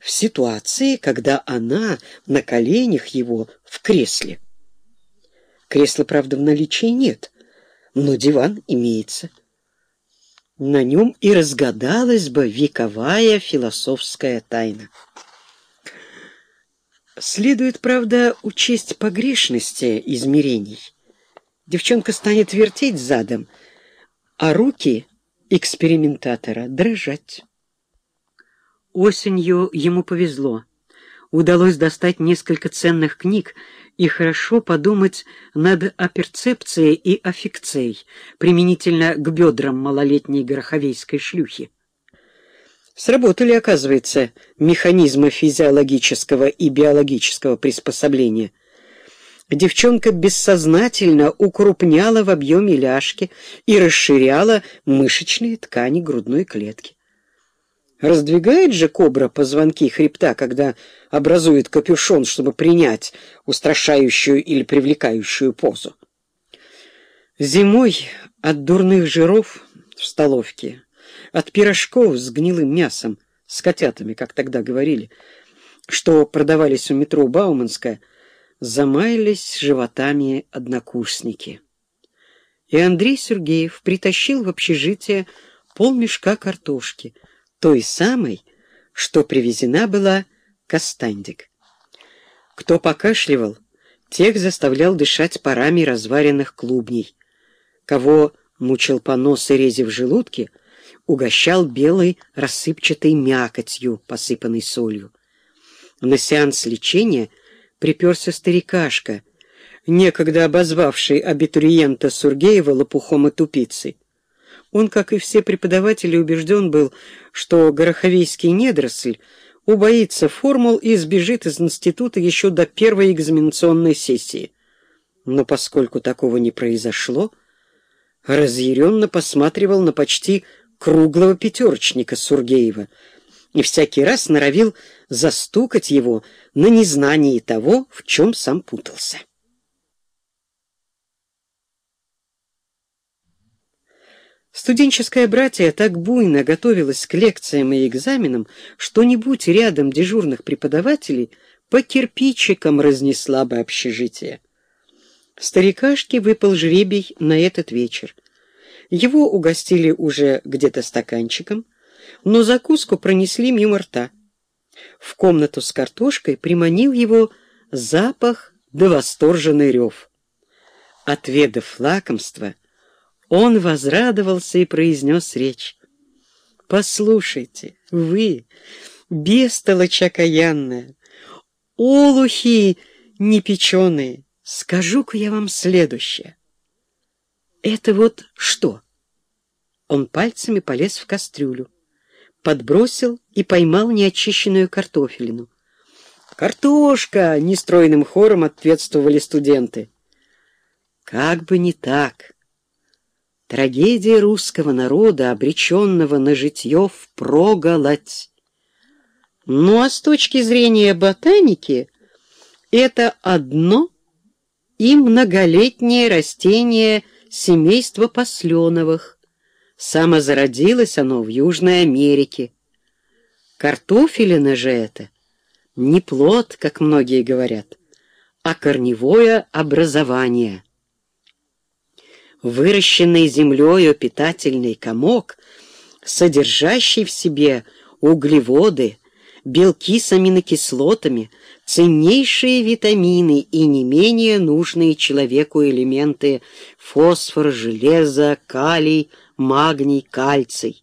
в ситуации, когда она на коленях его в кресле. Кресла, правда, в наличии нет, но диван имеется. На нем и разгадалась бы вековая философская тайна. Следует, правда, учесть погрешности измерений. Девчонка станет вертеть задом, а руки экспериментатора дрожать. Осенью ему повезло. Удалось достать несколько ценных книг и хорошо подумать над оперцепцией и аффекцией, применительно к бедрам малолетней гороховейской шлюхи. Сработали, оказывается, механизмы физиологического и биологического приспособления. Девчонка бессознательно укрупняла в объеме ляжки и расширяла мышечные ткани грудной клетки. Раздвигает же кобра позвонки хребта, когда образует капюшон, чтобы принять устрашающую или привлекающую позу. Зимой от дурных жиров в столовке, от пирожков с гнилым мясом, с котятами, как тогда говорили, что продавались у метро Бауманская, замаялись животами однокурсники. И Андрей Сергеев притащил в общежитие полмешка картошки — той самой, что привезена была Костандик. Кто покашливал, тех заставлял дышать парами разваренных клубней. Кого мучил понос и рези в желудке, угощал белой рассыпчатой мякотью, посыпанной солью. На сеанс лечения приперся старикашка, некогда обозвавший абитуриента Сургеева лопухом и тупицей. Он, как и все преподаватели, убежден был, что гороховейский недоросль убоится формул и сбежит из института еще до первой экзаменационной сессии. Но поскольку такого не произошло, разъяренно посматривал на почти круглого пятерочника Сургеева и всякий раз норовил застукать его на незнании того, в чем сам путался. Студенческое братье так буйно готовилось к лекциям и экзаменам, что не будь рядом дежурных преподавателей, по кирпичикам разнесла бы общежитие. Старикашке выпал жребий на этот вечер. Его угостили уже где-то стаканчиком, но закуску пронесли мимо рта. В комнату с картошкой приманил его запах да восторженный рев. Отведав лакомство, он возрадовался и произнес речь. «Послушайте, вы, бестолочь окаянная, олухи непеченые, скажу-ка я вам следующее. Это вот что?» Он пальцами полез в кастрюлю, подбросил и поймал неочищенную картофелину. «Картошка!» — нестройным хором ответствовали студенты. «Как бы не так!» Трагедия русского народа, обреченного на житье впроголодь. Ну а с точки зрения ботаники, это одно и многолетнее растение семейства посленовых. Самозародилось оно в Южной Америке. Картофелина же это не плод, как многие говорят, а корневое образование — выращенный землею питательный комок, содержащий в себе углеводы, белки с аминокислотами, ценнейшие витамины и не менее нужные человеку элементы фосфор, железо, калий, магний, кальций.